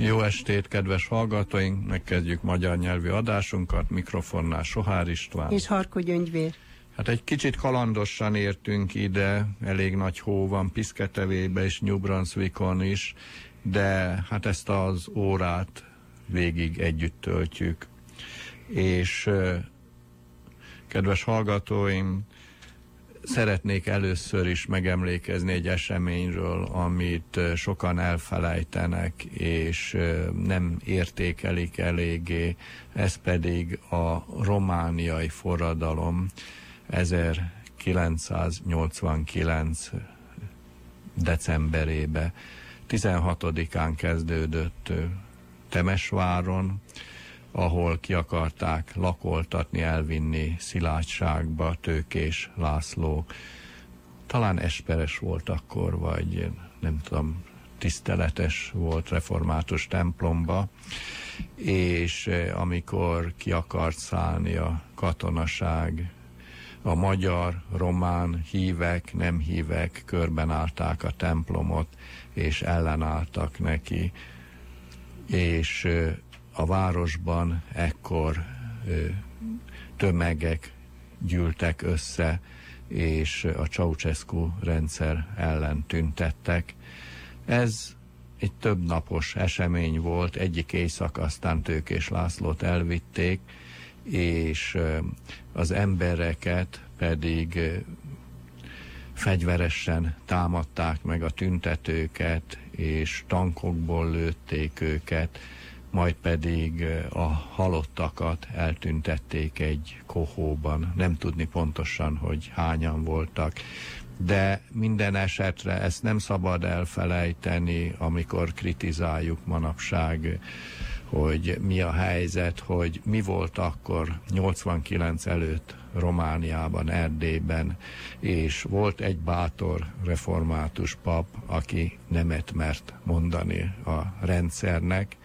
Jó estét, kedves hallgatóink! Megkezdjük magyar nyelvű adásunkat. Mikrofonnál Sohár István. És Harko Gyöngyvér. Hát egy kicsit kalandosan értünk ide, elég nagy hó van Piszketevébe és New Brunswickon is, de hát ezt az órát végig együtt töltjük. És kedves hallgatóim, szeretnék először is megemlékezni egy eseményről, amit sokan elfelejtenek, és nem értékelik eléggé, ez pedig a romániai forradalom 1989 decemberébe. 16-án kezdődött Temesváron, ahol ki akarták lakoltatni, elvinni Szilágyságba Tőkés László. Talán esperes volt akkor, vagy nem tudom, tiszteletes volt református templomba, és eh, amikor ki akart szállni a katonaság, a magyar, román hívek, nem hívek körben állták a templomot, és ellenálltak neki, és eh, a városban ekkor tömegek gyűltek össze, és a Ceausescu rendszer ellen tüntettek. Ez egy több napos esemény volt, egyik éjszak aztán Tőkés Lászlót elvitték, és az embereket pedig fegyveresen támadták meg a tüntetőket, és tankokból lőtték őket, majd pedig a halottakat eltüntették egy kohóban. Nem tudni pontosan, hogy hányan voltak. De minden esetre ezt nem szabad elfelejteni, amikor kritizáljuk manapság, hogy mi a helyzet, hogy mi volt akkor 89 előtt Romániában, Erdélyben, és volt egy bátor református pap, aki nemet mert mondani a rendszernek,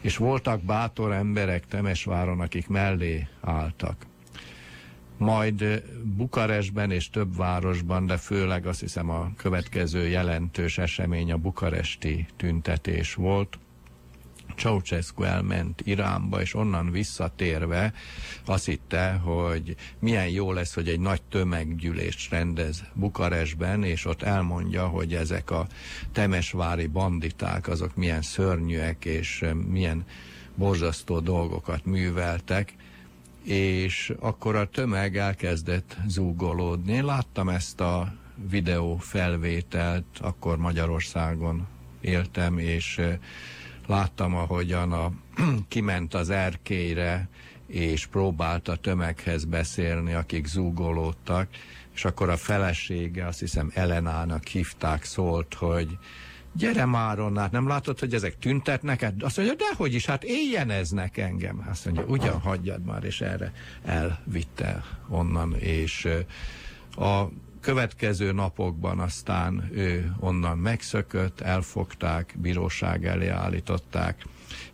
és voltak bátor emberek Temesváron, akik mellé álltak. Majd Bukarestben és több városban, de főleg azt hiszem a következő jelentős esemény a bukaresti tüntetés volt, Ceausescu elment Iránba, és onnan visszatérve azt hitte, hogy milyen jó lesz, hogy egy nagy tömeggyűlést rendez Bukarestben, és ott elmondja, hogy ezek a temesvári banditák, azok milyen szörnyűek, és milyen borzasztó dolgokat műveltek, és akkor a tömeg elkezdett zúgolódni. Én láttam ezt a videó felvételt, akkor Magyarországon éltem, és láttam, ahogyan a, kiment az erkélyre, és próbált a tömeghez beszélni, akik zúgolódtak, és akkor a felesége, azt hiszem Elenának hívták, szólt, hogy gyere már onnan, nem látod, hogy ezek tüntetnek? Azt mondja, dehogy is, hát éjjeneznek engem. Azt mondja, ugyan hagyjad már, és erre elvitte onnan, és a következő napokban aztán ő onnan megszökött, elfogták, bíróság elé állították,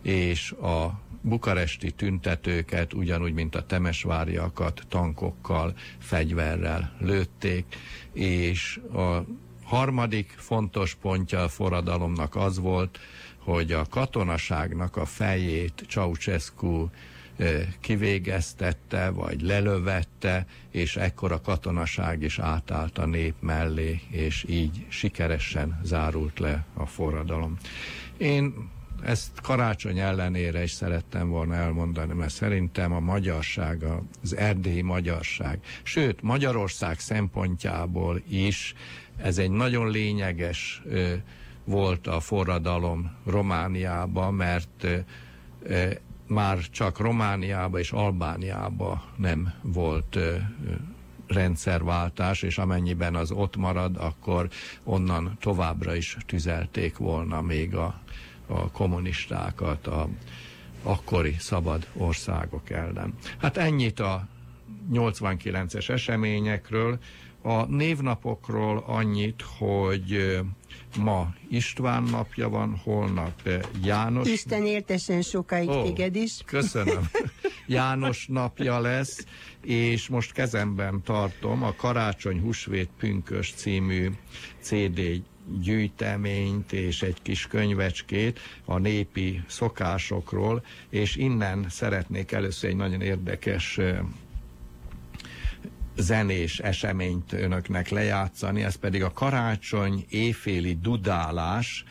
és a bukaresti tüntetőket, ugyanúgy, mint a temesváriakat tankokkal, fegyverrel lőtték, és a harmadik fontos pontja a forradalomnak az volt, hogy a katonaságnak a fejét Ceausescu kivégeztette, vagy lelövette, és ekkor a katonaság is átállt a nép mellé, és így sikeresen zárult le a forradalom. Én ezt karácsony ellenére is szerettem volna elmondani, mert szerintem a magyarság, az erdélyi magyarság, sőt Magyarország szempontjából is ez egy nagyon lényeges volt a forradalom Romániában, mert már csak Romániába és Albániába nem volt rendszerváltás, és amennyiben az ott marad, akkor onnan továbbra is tüzelték volna még a, a kommunistákat, a akkori szabad országok ellen. Hát ennyit a 89-es eseményekről. A névnapokról annyit, hogy ma István napja van, holnap János. Isten éltesen sokáig oh, téged is. Köszönöm. János napja lesz, és most kezemben tartom a Karácsony Husvét Pünkös című CD gyűjteményt és egy kis könyvecskét a népi szokásokról, és innen szeretnék először egy nagyon érdekes zenés eseményt önöknek lejátszani, ez pedig a karácsony éjféli dudálás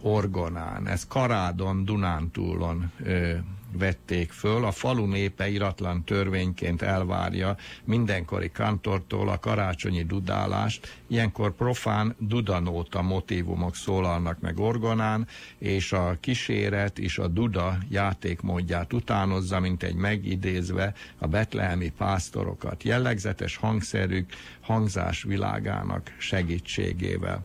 orgonán. Ez Karádon, Dunántúlon ö, vették föl. A falu népe iratlan törvényként elvárja mindenkori kantortól a karácsonyi dudálást. Ilyenkor profán dudanóta motivumok szólalnak meg orgonán, és a kíséret és a duda játékmódját utánozza, mint egy megidézve a betlehemi pásztorokat jellegzetes hangszerük hangzás világának segítségével.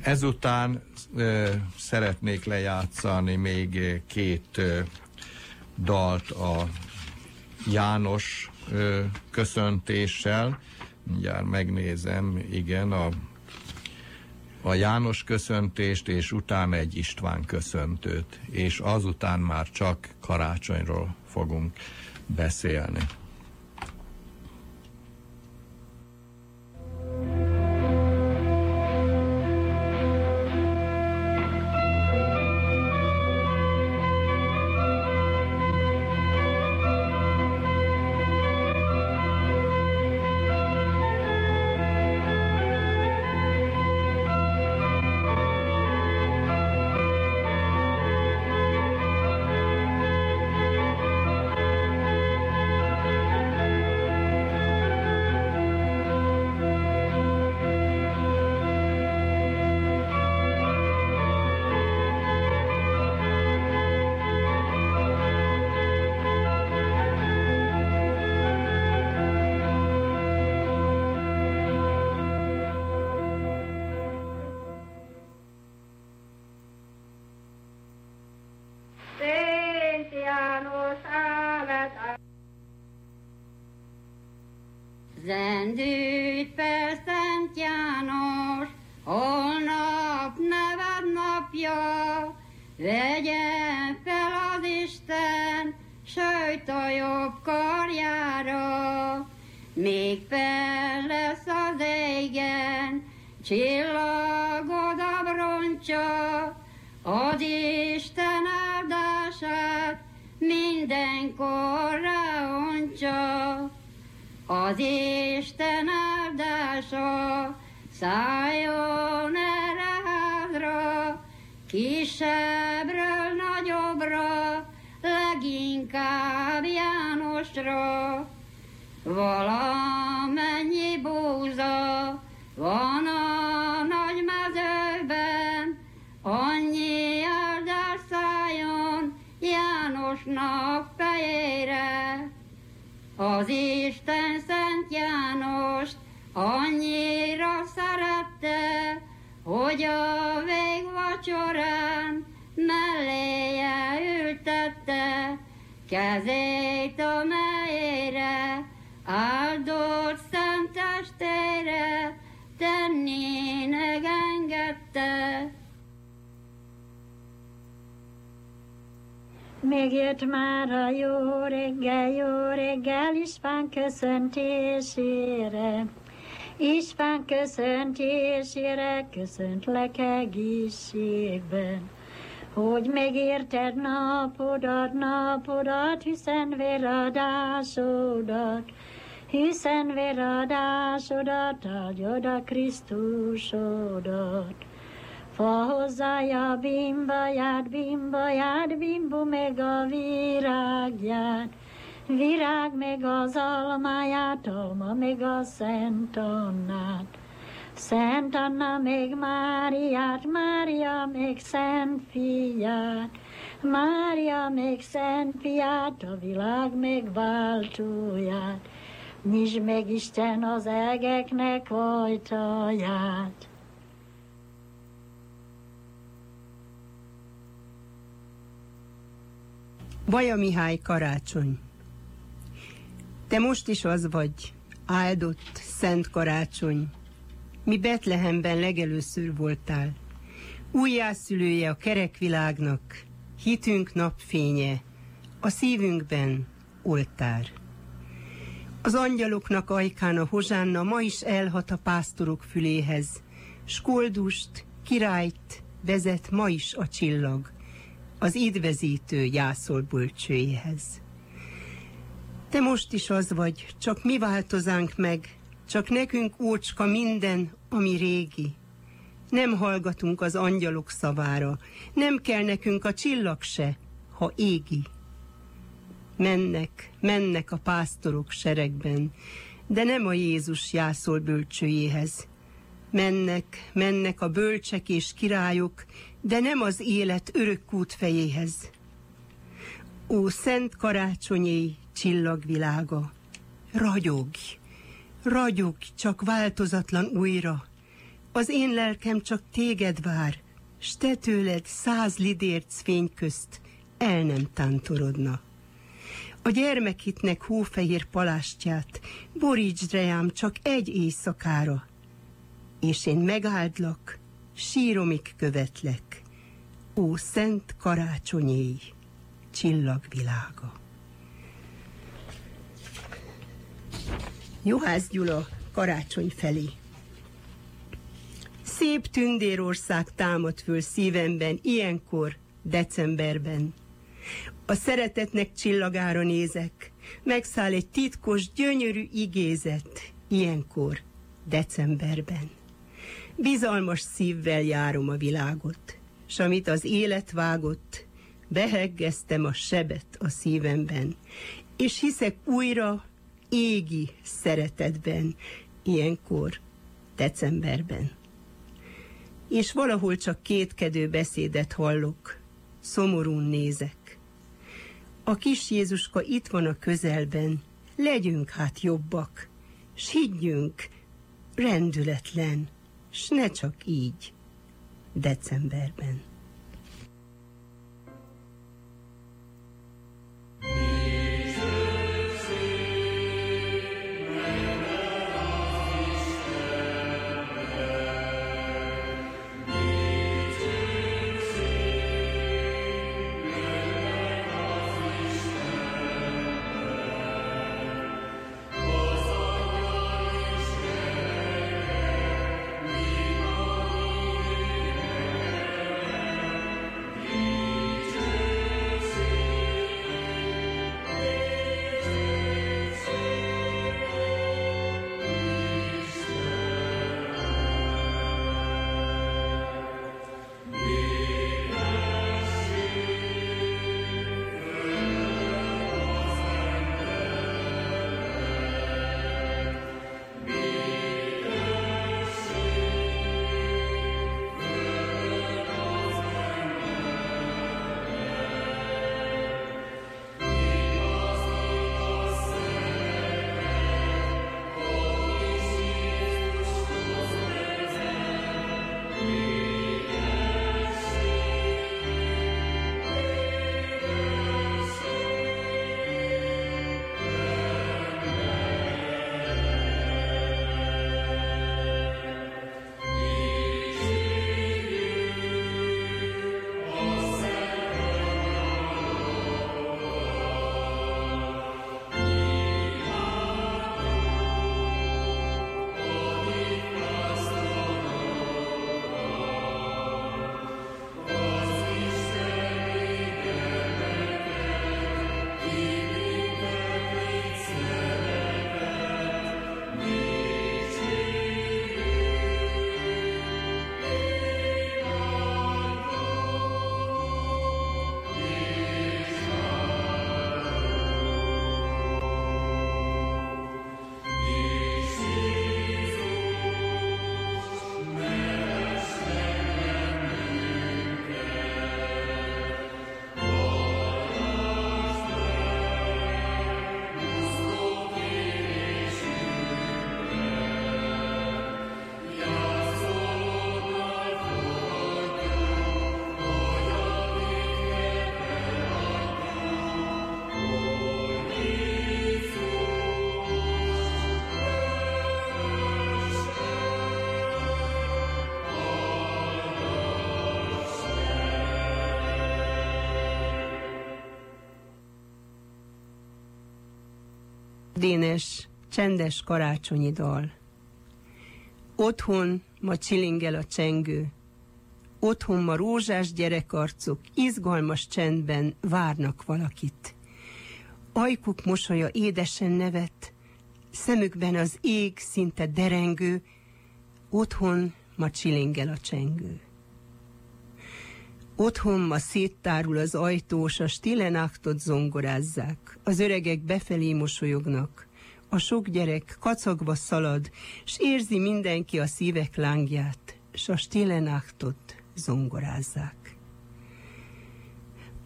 Ezután ö, szeretnék lejátszani még két ö, dalt a János ö, köszöntéssel. Mindjárt megnézem, igen, a, a János köszöntést, és utána egy István köszöntőt, és azután már csak karácsonyról fogunk beszélni. Ontsa. Az Isten áldása szálljon erre házra, kisebbről nagyobbra, leginkább Jánosra. Valamennyi búza van a nagy mezőben, annyi áldás szálljon Jánosnak. Az Isten Szent Jánost annyira szerette, hogy a végvacsorán melléje ültette, kezét a melyére, áldott szent testére, tennének engedte. Megjött már a jó reggel, jó reggel István köszöntésére. István köszöntésére köszöntlek egészségben. Hogy megérted napodat, napodat, hiszen veradásodat, hiszen veradásodat, adjod a Krisztusodat. Fa hozzája bimbaját, bimbaját, bimbu meg a virágját, virág meg az almáját, alma meg a Szent Annát. Szent Anna meg Máriát, Mária meg Szent fiát, Mária meg Szent fiát, a világ meg váltóját. Nyisd meg Isten az egeknek ajtaját. Baja Mihály karácsony. Te most is az vagy, áldott, szent karácsony. Mi Betlehemben legelőször voltál. Újjászülője a kerekvilágnak, hitünk napfénye, a szívünkben oltár. Az angyaloknak ajkán a hozsánna ma is elhat a pásztorok füléhez, s koldust, királyt vezet ma is a csillag, az idvezítő jászol bölcsőjéhez. Te most is az vagy, csak mi változánk meg, csak nekünk ócska minden, ami régi. Nem hallgatunk az angyalok szavára, nem kell nekünk a csillag se, ha égi. Mennek, mennek a pásztorok seregben, de nem a Jézus jászol bölcsőjéhez. Mennek, mennek a bölcsek és királyok, de nem az élet örök fejéhez. Ó, szent karácsonyi csillagvilága, ragyogj, ragyogj csak változatlan újra, az én lelkem csak téged vár, s te tőled száz lidérc fény közt el nem tántorodna. A gyermekitnek hófehér palástját borítsd rejám csak egy éjszakára, és én megáldlak, síromig követlek, ó szent karácsonyéj, csillagvilága. Juhász Gyula karácsony felé. Szép tündérország támad föl szívemben, ilyenkor, decemberben. A szeretetnek csillagára nézek, megszáll egy titkos, gyönyörű igézet, ilyenkor, decemberben. Bizalmas szívvel járom a világot, s amit az élet vágott, beheggeztem a sebet a szívemben, és hiszek újra égi szeretetben, ilyenkor, decemberben. És valahol csak kétkedő beszédet hallok, szomorún nézek. A kis Jézuska itt van a közelben, legyünk hát jobbak, s higgyünk, rendületlen, s ne csak így, decemberben. Dénes, csendes karácsonyi dal. Otthon ma csilingel a csengő. Otthon ma rózsás gyerekarcok izgalmas csendben várnak valakit. Ajkuk mosolya édesen nevet, szemükben az ég szinte derengő, otthon ma csilingel a csengő. Otthon ma széttárul az ajtós, a stilenaktot zongorázzák, az öregek befelé mosolyognak, a sok gyerek kacagva szalad, s érzi mindenki a szívek lángját, s a stilenaktot zongorázzák.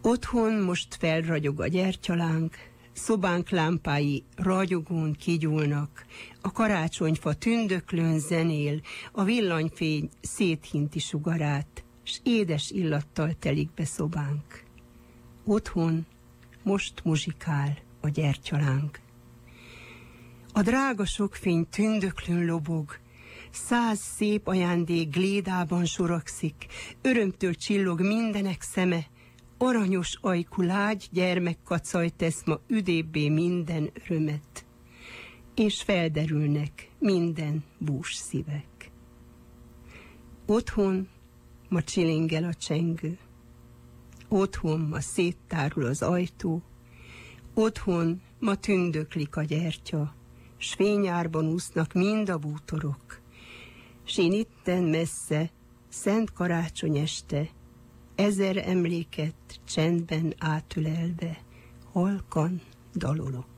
Otthon most felragyog a gyertyalánk, szobánk lámpái ragyogón kigyúlnak, a karácsonyfa tündöklőn zenél, a villanyfény széthinti sugarát, s édes illattal telik be szobánk. Otthon most muzsikál a gyertyalánk. A drága sokfény tündöklőn lobog, száz szép ajándék glédában sorakszik, örömtől csillog mindenek szeme, aranyos ajkú lágy gyermekkacaj tesz ma üdébbé minden örömet, és felderülnek minden bús szívek. Otthon ma csilingel a csengő, otthon ma széttárul az ajtó, otthon ma tündöklik a gyertya, s fényárban úsznak mind a bútorok, s én itten messze, szent karácsony este, ezer emléket csendben átülelve, halkan dalolok.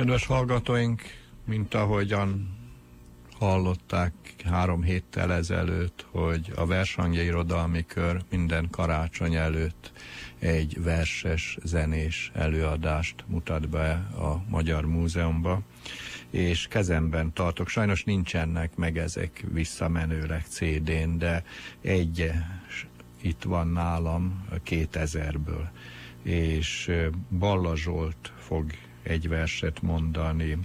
Kedves hallgatóink, mint ahogyan hallották három héttel ezelőtt, hogy a Versangja Irodalmi Kör minden karácsony előtt egy verses, zenés előadást mutat be a Magyar Múzeumba, és kezemben tartok. Sajnos nincsenek meg ezek visszamenőleg CD-n, de egy itt van nálam 2000-ből, és Balla Zsolt fog egy verset mondani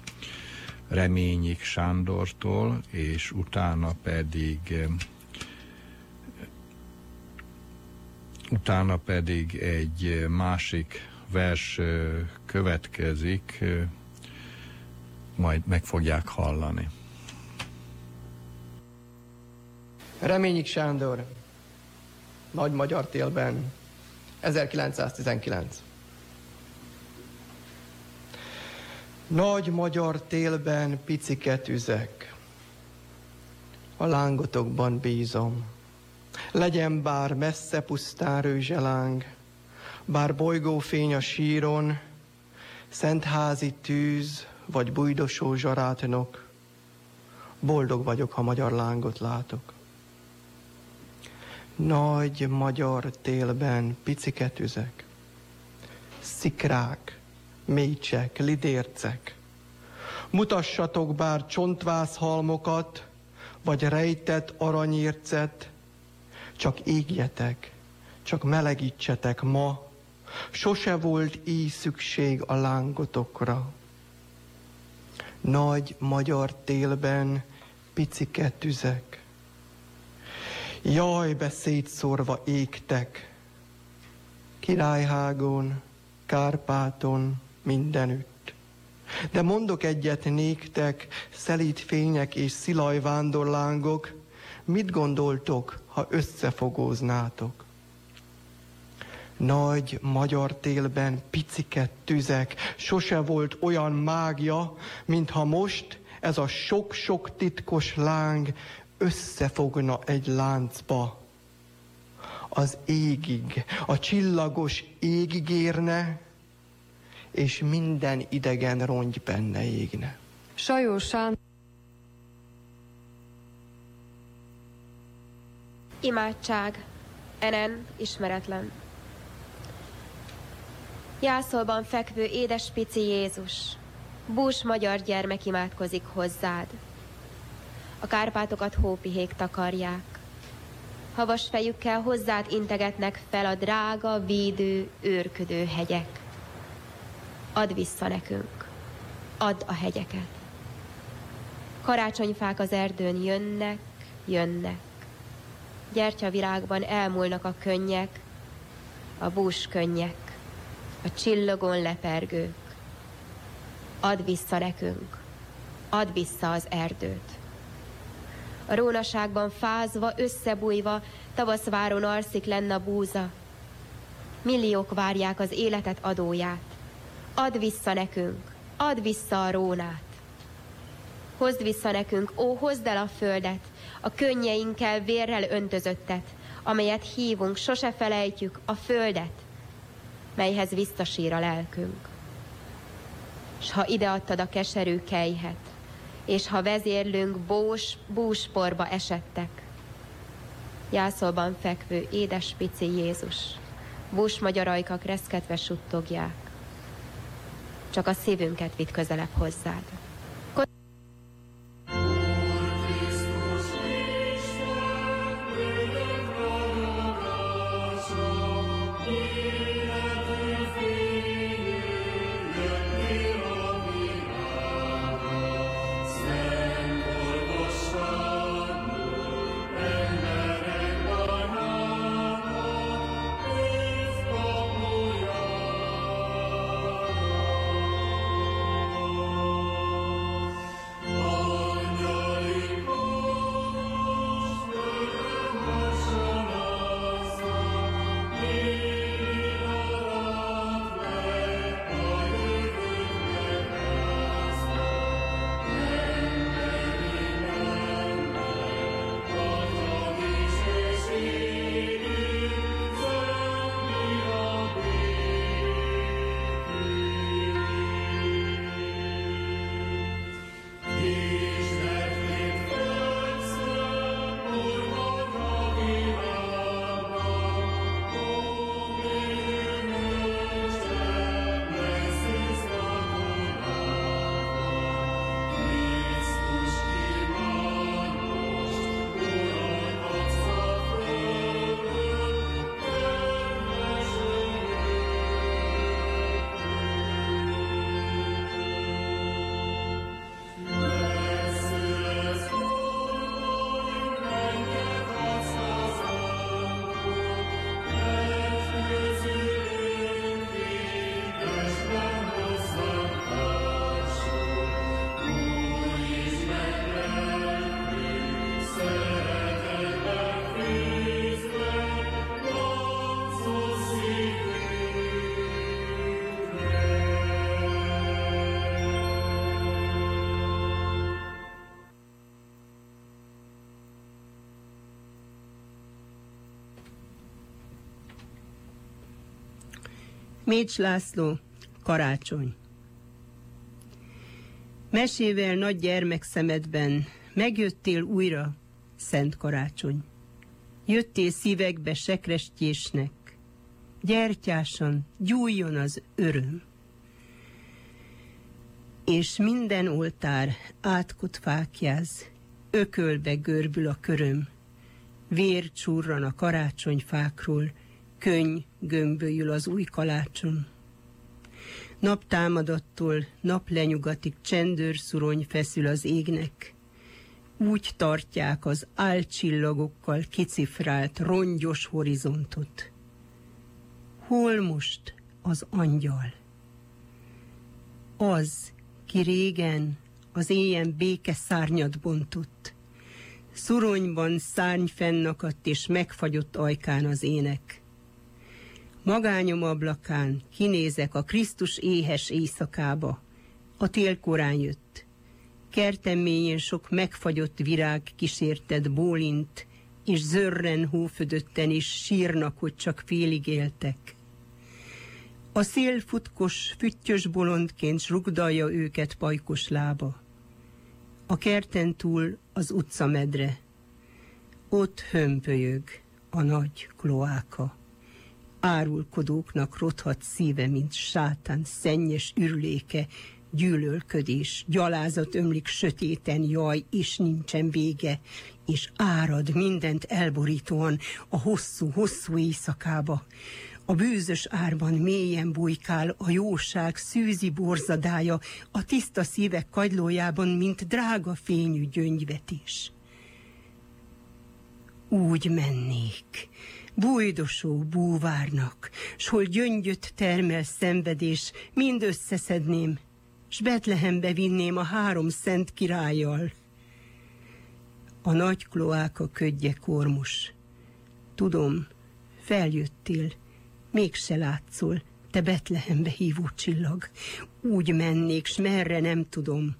Reményik Sándortól, és utána pedig utána pedig egy másik vers következik, majd meg fogják hallani. Reményik Sándor, Nagy Magyar Télben, 1919. Nagy magyar télben piciket üzek, a lángotokban bízom. Legyen bár messze pusztán rőzseláng, bár bolygófény a síron, szentházi tűz vagy bujdosó zsarátnok, boldog vagyok, ha magyar lángot látok. Nagy magyar télben piciket üzek, szikrák, mécsek, lidércek. Mutassatok bár csontvászhalmokat, vagy rejtett aranyércet, csak égjetek, csak melegítsetek ma, sose volt így szükség a lángotokra. Nagy magyar télben picike tüzek, jaj, beszéd szórva égtek, Királyhágon, Kárpáton, mindenütt. De mondok egyet néktek, szelít fények és szilaj vándorlángok, mit gondoltok, ha összefogóznátok? Nagy magyar télben piciket tüzek, sose volt olyan mágia, mintha most ez a sok-sok titkos láng összefogna egy láncba. Az égig, a csillagos égig érne, és minden idegen rongy benne égne. Sajó Sándor Imádság, enen ismeretlen. Jászolban fekvő édes pici Jézus, bús magyar gyermek imádkozik hozzád. A Kárpátokat hópihék takarják. Havas fejükkel hozzád integetnek fel a drága, védő, őrködő hegyek. Add vissza nekünk, add a hegyeket. Karácsonyfák az erdőn jönnek, jönnek. Gyertyavirágban elmúlnak a könnyek, a bús könnyek, a csillagon lepergők. Add vissza nekünk, add vissza az erdőt. A rónaságban fázva, összebújva, tavaszváron alszik lenne a búza. Milliók várják az életet adóját. Add vissza nekünk, add vissza a rónát. Hozd vissza nekünk, ó, hozd el a földet, a könnyeinkkel vérrel öntözöttet, amelyet hívunk, sose felejtjük, a földet, melyhez visszasír a lelkünk. S ha ideadtad a keserű kejhet, és ha vezérlünk bós, búsporba esettek, jászolban fekvő édes pici Jézus, bús magyarajkak reszketve suttogják, csak a szívünket vitt közelebb hozzád. Mécs László, karácsony. Mesével nagy gyermekszemedben megjöttél újra, szent karácsony. Jöttél szívekbe sekrestjésnek, gyertyásan gyújjon az öröm. És minden oltár átkot fákjáz, ökölbe görbül a köröm, vér csurran a karácsonyfákról, könny gömbölyül az új kalácson. Naptámadattól naplenyugatig csendőrszurony feszül az égnek. Úgy tartják az álcsillagokkal kicifrált rongyos horizontot. Hol most az angyal? Az, ki régen az éjjel béke szárnyat bontott. Szuronyban szárny fennakadt és megfagyott ajkán az ének. Magányom ablakán kinézek a Krisztus éhes éjszakába. A télkorán jött. Kertem sok megfagyott virág kísérted bólint, és zörren hófödötten is sírnak, hogy csak félig éltek. A szél futkos, füttyös bolondként rugdalja őket pajkos lába. A kerten túl az utcamedre. Ott hömpölyög a nagy kloáka árulkodóknak rothat szíve, mint sátán szennyes ürüléke, gyűlölködés, gyalázat ömlik sötéten, jaj, és nincsen vége, és árad mindent elborítóan a hosszú-hosszú éjszakába. A bűzös árban mélyen bujkál a jóság szűzi borzadája, a tiszta szívek kagylójában, mint drága fényű gyöngyvetés. Úgy mennék, bújdosó búvárnak, s hol gyöngyöt termel szenvedés, mind összeszedném, s Betlehembe vinném a három szent királlyal. A nagy kloáka ködje kormos. Tudom, feljöttél, mégse látszol, te Betlehembe hívó csillag. Úgy mennék, s merre nem tudom.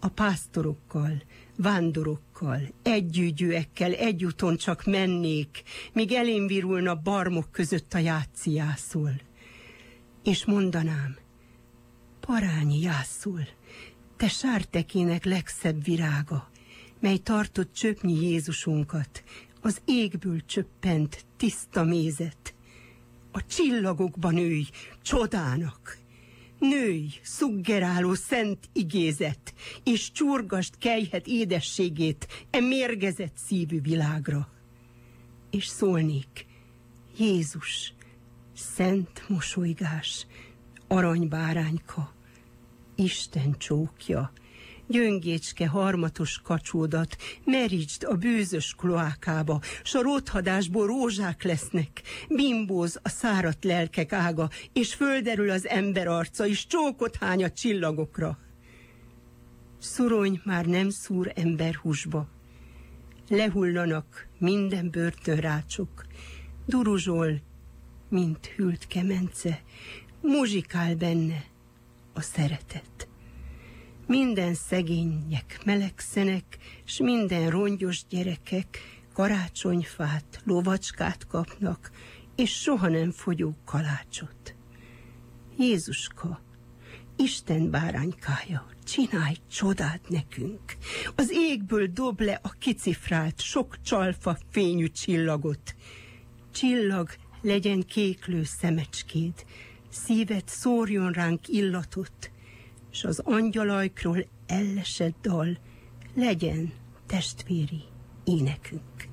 A pásztorokkal, vándorokkal, együgyűekkel egyúton csak mennék, míg elém virulna barmok között a játszi jászol. És mondanám, parányi jászol, te sártekének legszebb virága, mely tartott csöpnyi Jézusunkat, az égből csöppent tiszta mézet. A csillagokban ülj, csodának! Nőj, szuggeráló szent igézet, és csurgast kejhet édességét e mérgezett szívű világra. És szólnék, Jézus, szent mosolygás, aranybárányka, Isten csókja, gyöngécske harmatos kacsódat, merítsd a bűzös kloákába, s a rothadásból rózsák lesznek, bimbóz a szárat lelkek ága, és földerül az ember arca, és csókot hány a csillagokra. Szurony már nem szúr emberhúsba, lehullanak minden börtönrácsok, duruzsol, mint hűlt kemence, muzsikál benne a szeretet. Minden szegények melegszenek, s minden rongyos gyerekek karácsonyfát, lovacskát kapnak, és soha nem fogyó kalácsot. Jézuska, Isten báránykája, csinálj csodát nekünk. Az égből dob le a kicifrált, sok csalfa fényű csillagot. Csillag legyen kéklő szemecskéd, szíved szórjon ránk illatot, s az angyalajkról ellesett dal legyen testvéri énekünk.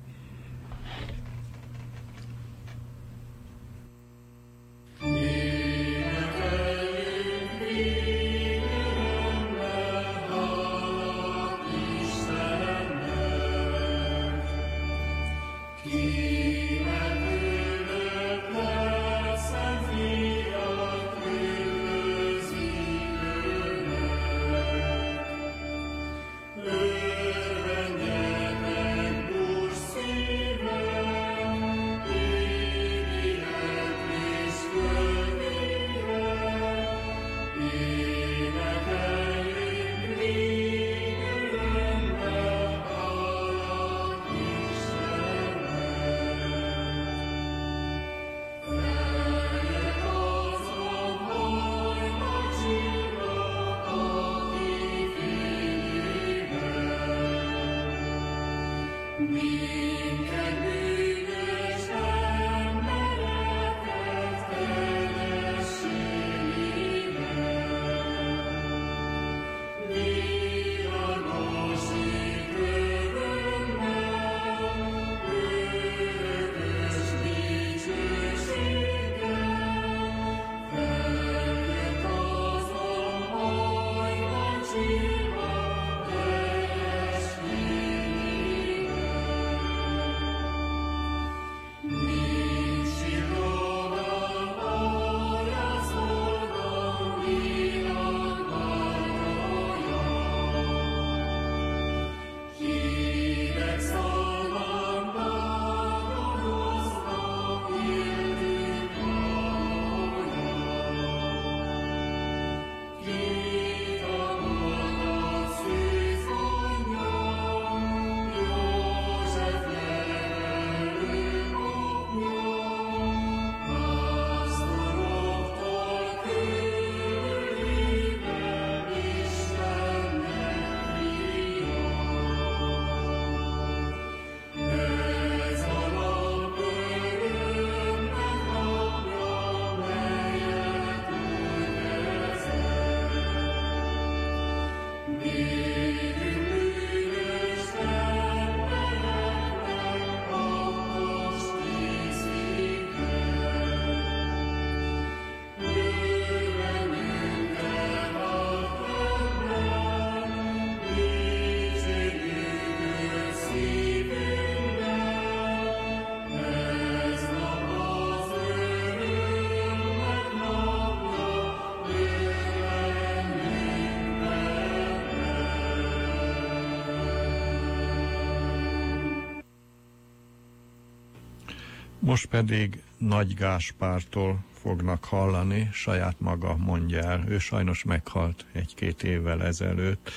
Most pedig Nagy Gáspártól fognak hallani, saját maga mondja el. Ő sajnos meghalt egy-két évvel ezelőtt.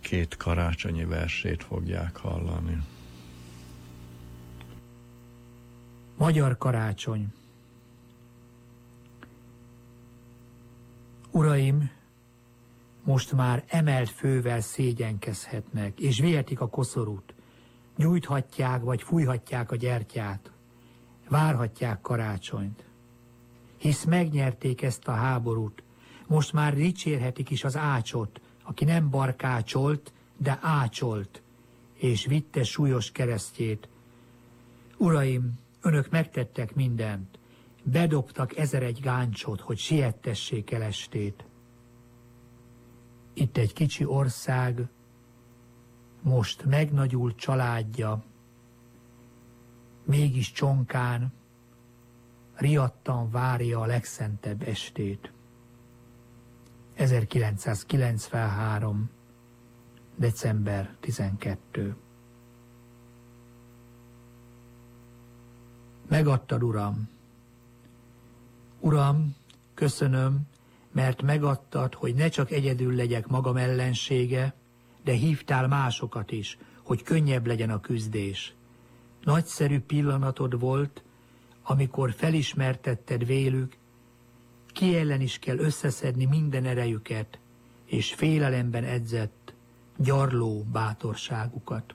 Két karácsonyi versét fogják hallani. Magyar karácsony Uraim, most már emelt fővel szégyenkezhetnek, és vihetik a koszorút. Gyújthatják, vagy fújhatják a gyertyát várhatják karácsonyt. Hisz megnyerték ezt a háborút, most már dicsérhetik is az ácsot, aki nem barkácsolt, de ácsolt, és vitte súlyos keresztjét. Uraim, önök megtettek mindent, bedobtak ezer egy gáncsot, hogy siettessék el estét. Itt egy kicsi ország, most megnagyult családja, mégis csonkán, riadtan várja a legszentebb estét. 1993. december 12. Megadtad, Uram. Uram, köszönöm, mert megadtad, hogy ne csak egyedül legyek magam ellensége, de hívtál másokat is, hogy könnyebb legyen a küzdés. Nagyszerű pillanatod volt, amikor felismertetted vélük, ki ellen is kell összeszedni minden erejüket, és félelemben edzett, gyarló bátorságukat.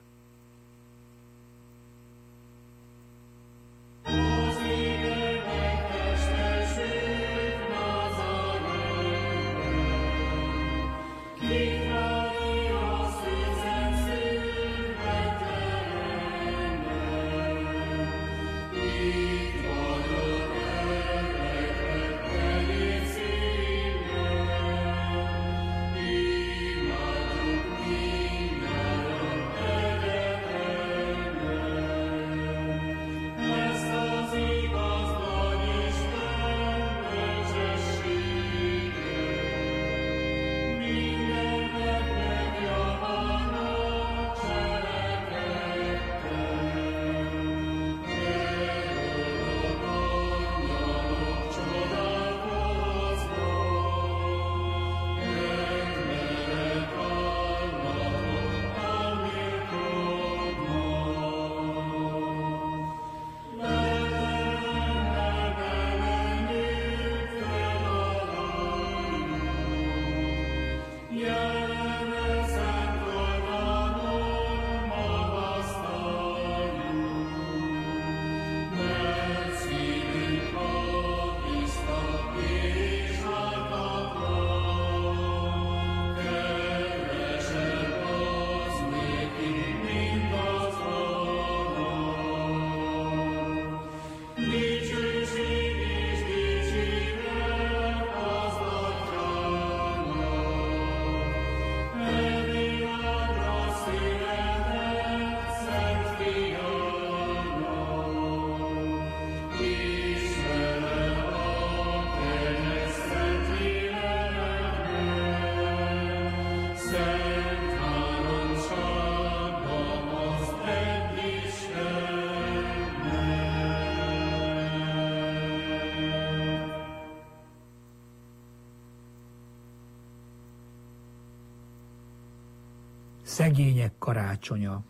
Szegények karácsonya.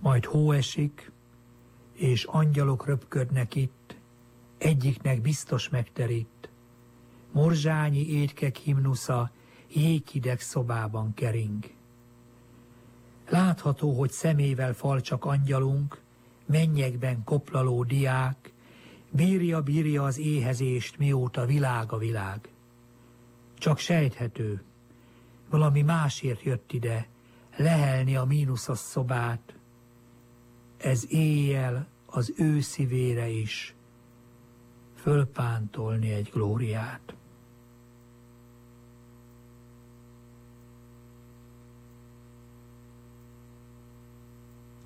Majd hó esik, és angyalok röpködnek itt, egyiknek biztos megterít. Morzsányi étkek himnusza jéghideg szobában kering. Látható, hogy szemével fal csak angyalunk, mennyekben koplaló diák, bírja-bírja az éhezést, mióta világ a világ. Csak sejthető, valami másért jött ide, lehelni a mínuszos szobát. Ez éjjel az ő szívére is, fölpántolni egy glóriát.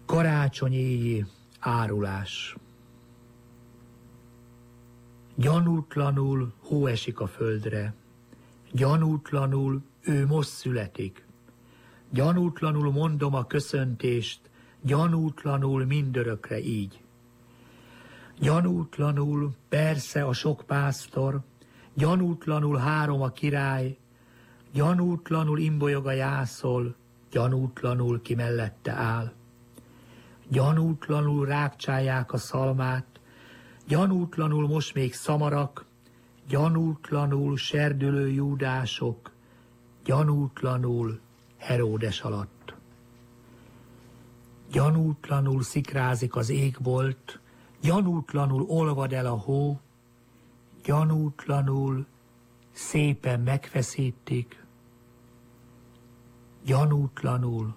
Karácsonyi árulás. Gyanútlanul hó esik a földre, gyanútlanul ő most születik. Gyanútlanul mondom a köszöntést, gyanútlanul mindörökre így. Gyanútlanul persze a sok pásztor, gyanútlanul három a király, gyanútlanul imbolyog a jászol, gyanútlanul ki mellette áll. Gyanútlanul rákcsálják a szalmát, gyanútlanul most még szamarak, gyanútlanul serdülő júdások, gyanútlanul Heródes alatt. Gyanútlanul szikrázik az égbolt, gyanútlanul olvad el a hó, gyanútlanul szépen megfeszítik, gyanútlanul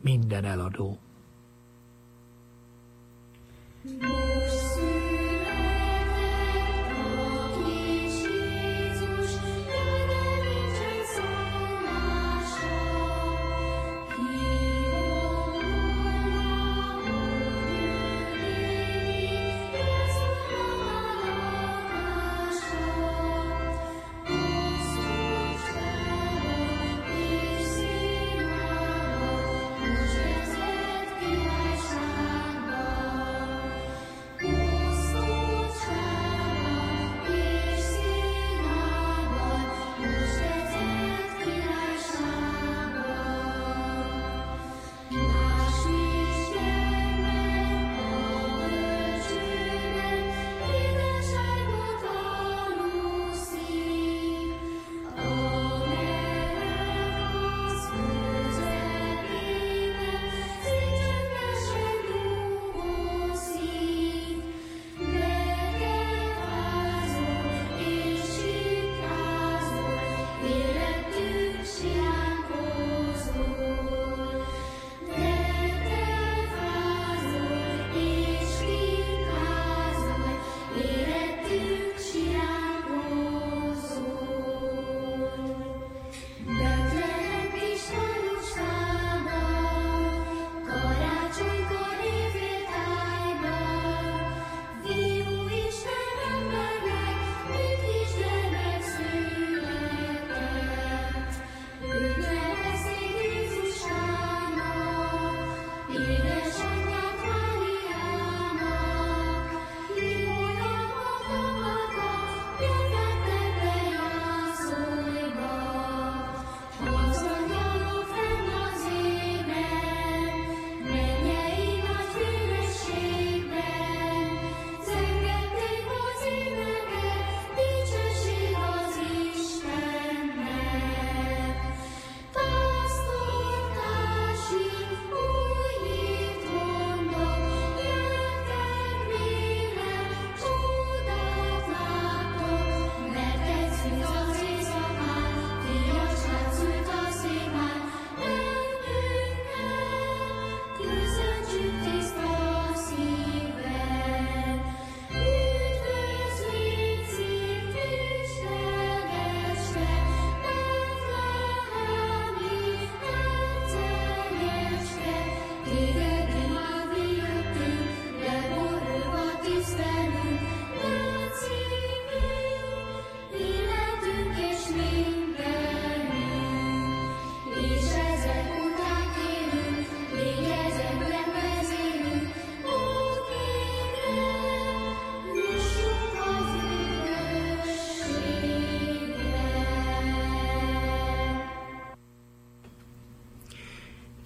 minden eladó. Most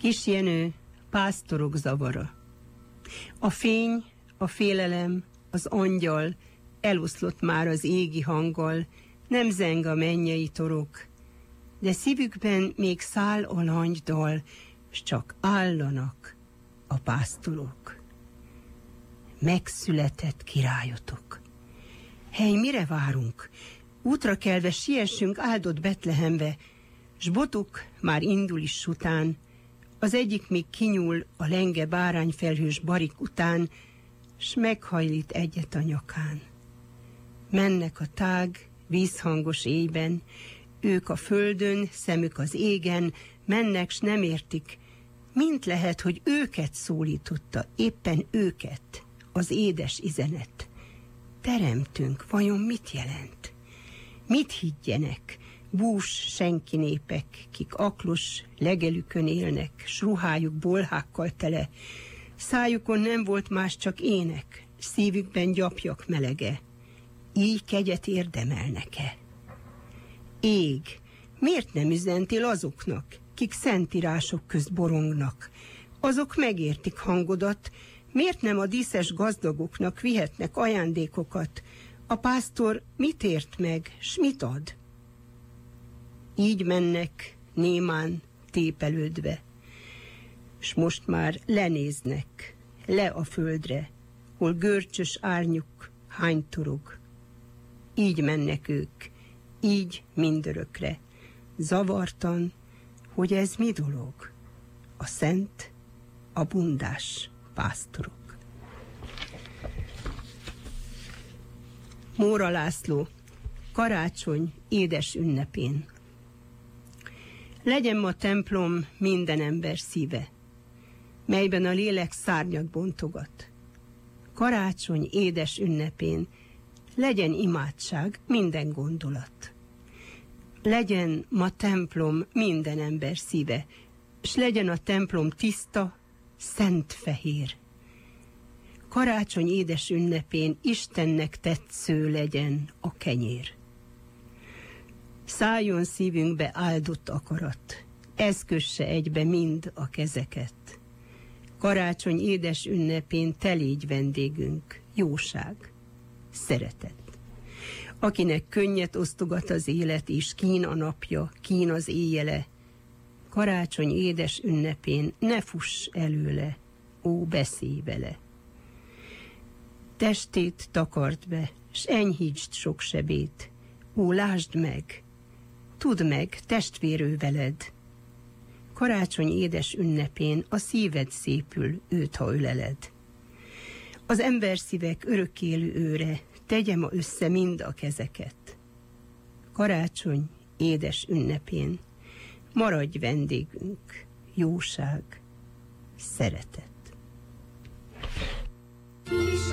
Kis Jenő, pásztorok zavara. A fény, a félelem, az angyal eloszlott már az égi hanggal, nem zeng a mennyei torok, de szívükben még száll a langydal, s csak állanak a pásztorok. Megszületett királyotok. Hely, mire várunk? Útra kelve siessünk áldott Betlehembe, s botuk már indul is után, az egyik még kinyúl a lenge bárányfelhős barik után, s meghajlít egyet a nyakán. Mennek a tág, vízhangos éjben, ők a földön, szemük az égen, mennek, s nem értik, mint lehet, hogy őket szólította, éppen őket, az édes izenet. Teremtünk, vajon mit jelent? Mit higgyenek? Bús senki népek, kik aklos legelükön élnek, s ruhájuk bolhákkal tele. Szájukon nem volt más csak ének, szívükben gyapjak melege. Így kegyet érdemelnek-e? Ég, miért nem üzentél azoknak, kik szentírások közt borongnak? Azok megértik hangodat, miért nem a díszes gazdagoknak vihetnek ajándékokat? A pásztor mit ért meg, s mit ad? Így mennek némán tépelődve, s most már lenéznek, le a földre, hol görcsös árnyuk hánytorog. Így mennek ők, így mindörökre, zavartan, hogy ez mi dolog? A szent, a bundás pásztorok. Móra László, karácsony édes ünnepén. Legyen ma templom minden ember szíve, melyben a lélek szárnyat bontogat. Karácsony édes ünnepén legyen imádság minden gondolat. Legyen ma templom minden ember szíve, s legyen a templom tiszta, szent fehér. Karácsony édes ünnepén Istennek tetsző legyen a kenyér. Szálljon szívünkbe áldott akarat, ez kösse egybe mind a kezeket. Karácsony édes ünnepén telégy vendégünk, jóság, szeretet. Akinek könnyet osztogat az élet, és kín a napja, kín az éjjele, karácsony édes ünnepén ne fuss előle, ó, beszélj vele. Testét takart be, s enyhítsd sok sebét, ó, lásd meg, tudd meg, testvérő veled. Karácsony édes ünnepén a szíved szépül, őt, ha öleled. Az ember szívek örökkélő őre, tegye ma össze mind a kezeket. Karácsony édes ünnepén, maradj vendégünk, jóság, szeretet. Kis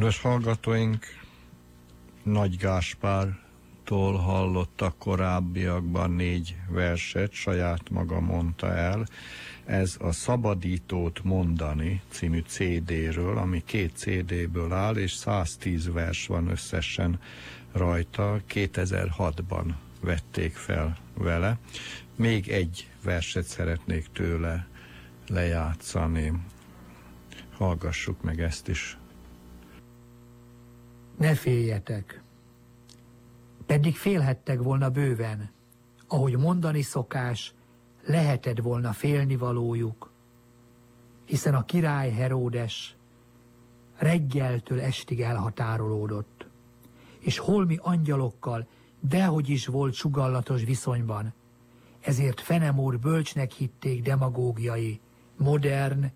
Kedves hallgatóink, Nagy Gáspártól hallottak korábbiakban négy verset, saját maga mondta el. Ez a Szabadítót mondani című CD-ről, ami két CD-ből áll, és 110 vers van összesen rajta. 2006-ban vették fel vele. Még egy verset szeretnék tőle lejátszani. Hallgassuk meg ezt is. Ne féljetek, pedig félhettek volna bőven, ahogy mondani szokás, leheted volna félni valójuk, hiszen a király Heródes reggeltől estig elhatárolódott, és holmi angyalokkal dehogy is volt sugallatos viszonyban, ezért Fenemúr bölcsnek hitték demagógiai, modern,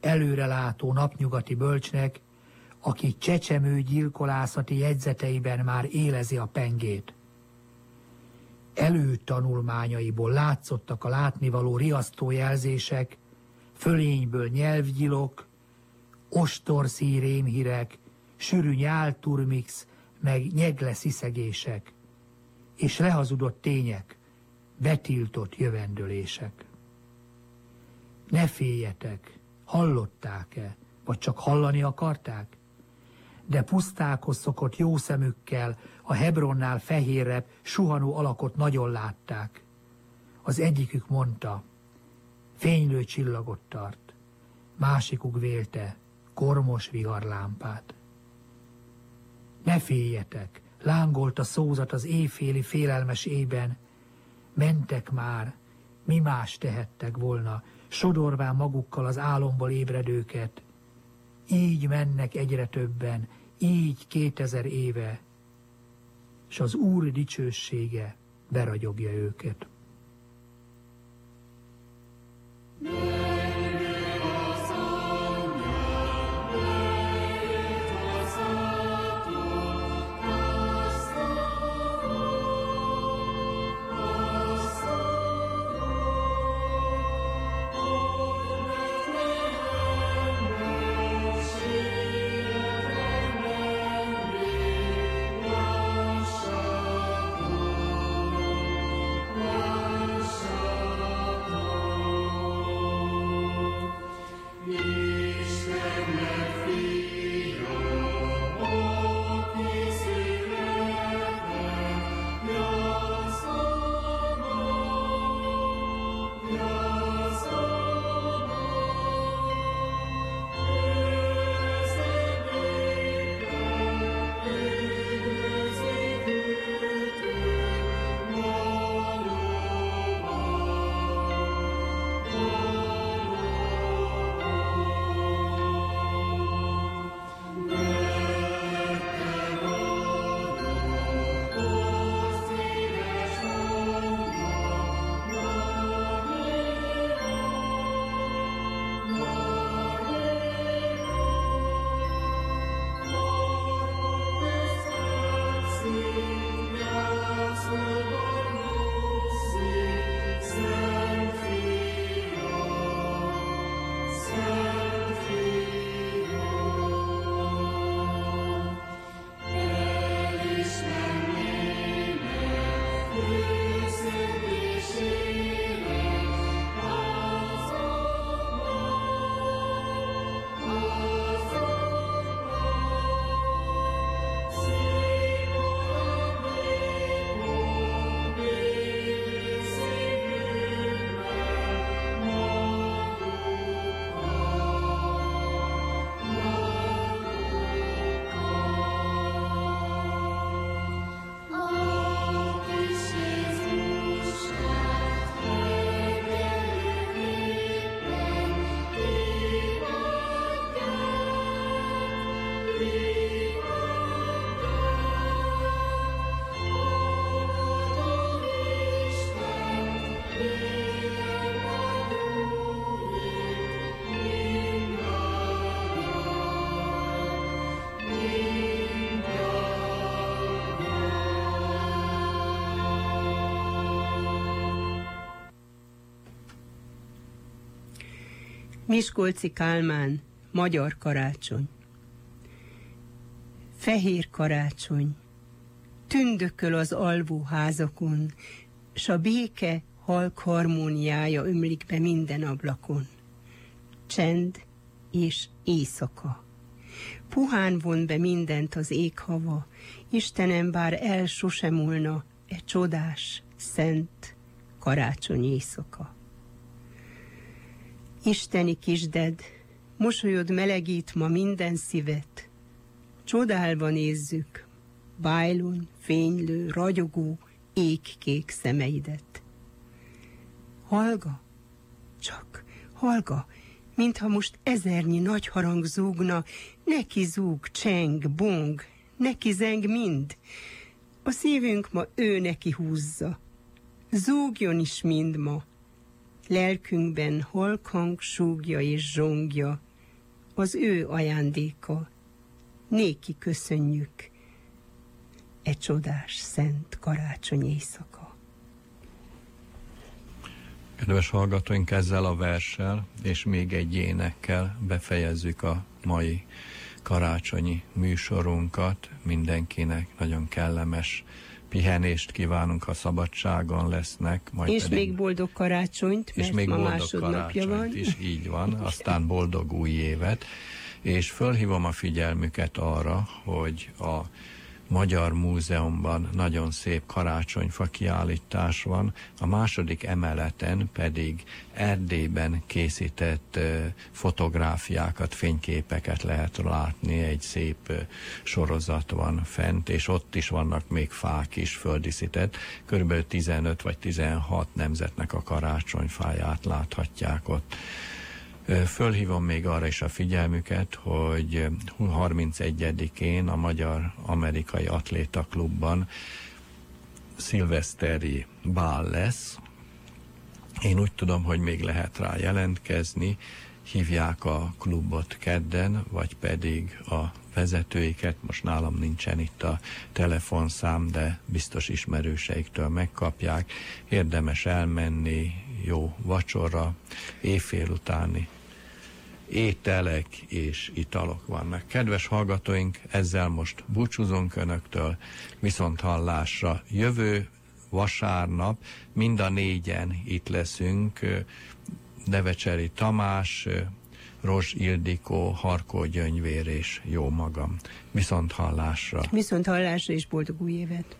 előrelátó napnyugati bölcsnek, aki csecsemő gyilkolászati jegyzeteiben már élezi a pengét. Előtanulmányaiból látszottak a látnivaló riasztójelzések, fölényből nyelvgyilok, ostorszí rémhírek, sűrű nyálturmix, meg nyegle sziszegések, és lehazudott tények, betiltott jövendőlések. Ne féljetek, hallották-e, vagy csak hallani akarták? De pusztákhoz szokott jó szemükkel a Hebronnál fehérebb, suhanó alakot nagyon látták. Az egyikük mondta, fénylő csillagot tart, másikuk vélte, kormos viharlámpát. Ne féljetek, lángolt a szózat az éjféli félelmes ében, mentek már, mi más tehettek volna, sodorván magukkal az álomból ébredőket. Így mennek egyre többen, így kétezer éve, és az Úr dicsősége beragyogja őket. Miskolci Kálmán, Magyar Karácsony. Fehér karácsony, tündököl az alvó házakon, s a béke halk harmóniája ömlik be minden ablakon. Csend és éjszaka. Puhán von be mindent az éghava, Istenem bár el sosem múlna e csodás, szent karácsony éjszaka. Isteni kisded, mosolyod melegít ma minden szívet, csodálva nézzük, bájlon, fénylő, ragyogó, égkék szemeidet. Halga, csak halga, mintha most ezernyi nagy harang zúgna, neki zúg, cseng, bong, neki zeng mind. A szívünk ma ő neki húzza. Zúgjon is mind ma. Lelkünkben halkhang súgja és zsongja, az ő ajándéka. Néki köszönjük, e csodás, szent karácsony éjszaka. Kedves hallgatóink, ezzel a verssel és még egy énekkel befejezzük a mai karácsonyi műsorunkat. Mindenkinek nagyon kellemes pihenést kívánunk, a szabadságon lesznek. Majd és pedig, még boldog karácsonyt, mert és még ma boldog másodnapja van. is, így van, aztán boldog új évet. És fölhívom a figyelmüket arra, hogy a Magyar Múzeumban nagyon szép karácsonyfa kiállítás van, a második emeleten pedig Erdélyben készített fotográfiákat, fényképeket lehet látni, egy szép sorozat van fent, és ott is vannak még fák is földíszített. Körülbelül 15 vagy 16 nemzetnek a karácsonyfáját láthatják ott. Fölhívom még arra is a figyelmüket, hogy 31-én a Magyar-Amerikai Atléta Klubban szilveszteri bál lesz. Én úgy tudom, hogy még lehet rá jelentkezni, hívják a klubot kedden, vagy pedig a vezetőiket, most nálam nincsen itt a telefonszám, de biztos ismerőseiktől megkapják. Érdemes elmenni, jó vacsora, éjfél utáni ételek és italok vannak. Kedves hallgatóink, ezzel most búcsúzunk Önöktől, viszont hallásra jövő vasárnap mind a négyen itt leszünk, Devecseri Tamás, Rozs Ildikó, Harkó Gyöngyvér és jó magam. Viszont hallásra. Viszont hallásra és boldog új évet.